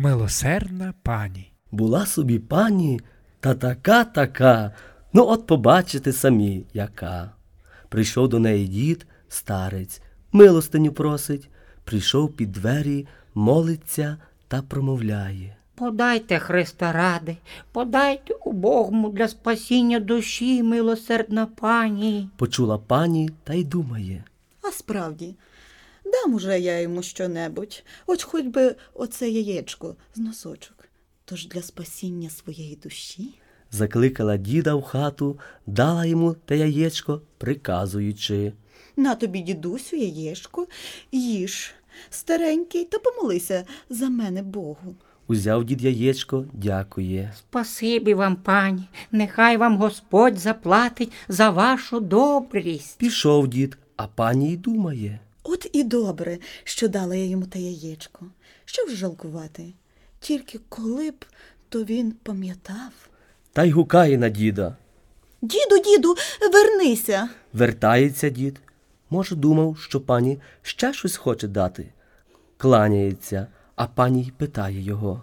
Милосердна пані. Була собі пані та така така. Ну, от побачите самі, яка. Прийшов до неї дід, старець, милостиню просить, прийшов під двері, молиться та промовляє. Подайте, Христа ради, подайте убогому для спасіння душі, милосердна пані. Почула пані та й думає. А справді, дам уже я йому щонебудь, хоч хоч би оце яєчко з носочок. Тож для спасіння своєї душі. Закликала діда в хату, дала йому те яєчко, приказуючи. На тобі, дідусю, яєчко, їж, старенький, та помолися за мене Богу. Узяв дід яєчко, дякує. Спасибі вам, пані, нехай вам Господь заплатить за вашу добрість. Пішов дід, а пані й думає. От і добре, що дала я йому те яєчко. Що ж жалкувати? Тільки коли б то він пам'ятав. Та й гукає на діда. Діду, діду, вернися. Вертається дід. Може, думав, що пані ще щось хоче дати. Кланяється, а пані й питає його.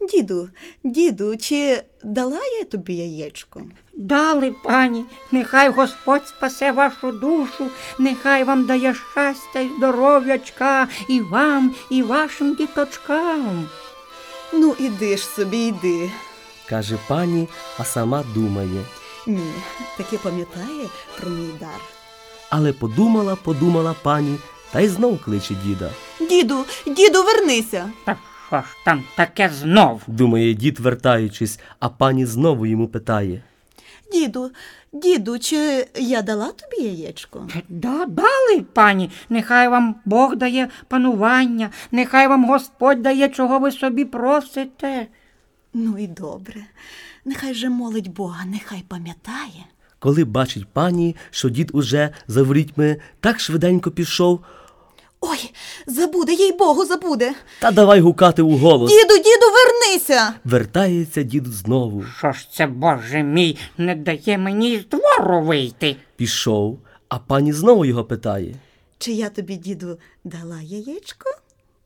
Діду, діду, чи дала я тобі яєчко? Дали, пані, нехай Господь спасе вашу душу, нехай вам дає щастя й здоров'ячка і вам, і вашим діточкам. Ну, іди ж собі, йди. каже пані, а сама думає. Ні, таки пам'ятає про мій дар. Але подумала, подумала пані, та й знов кличе діда. Діду, діду, вернися. Та що ж там таке знов? Думає дід, вертаючись, а пані знову йому питає. Діду, діду, чи я дала тобі яєчко? Да, дали, пані, нехай вам Бог дає панування, нехай вам Господь дає, чого ви собі просите. Ну і добре. Нехай же молить Бога, нехай пам'ятає. Коли бачить пані, що дід уже за ворітьми так швиденько пішов, Ой, забуде, їй Богу, забуде. та давай гукати у голос. Діду, діду, вернися. Вертається дід знову. Що ж це, Боже мій, не дає мені з двору вийти? Пішов, а пані знову його питає. Чи я тобі, діду, дала яєчко?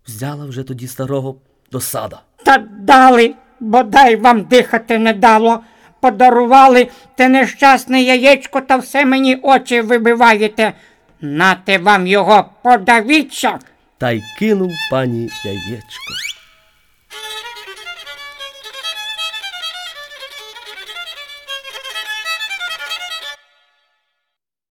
Взяла вже тоді старого досада. Та дали, бодай вам дихати не дало. Подарували те нещасне яєчко та все мені очі вибиваєте. Нате вам його подавіться. Та й кинув пані яєчко.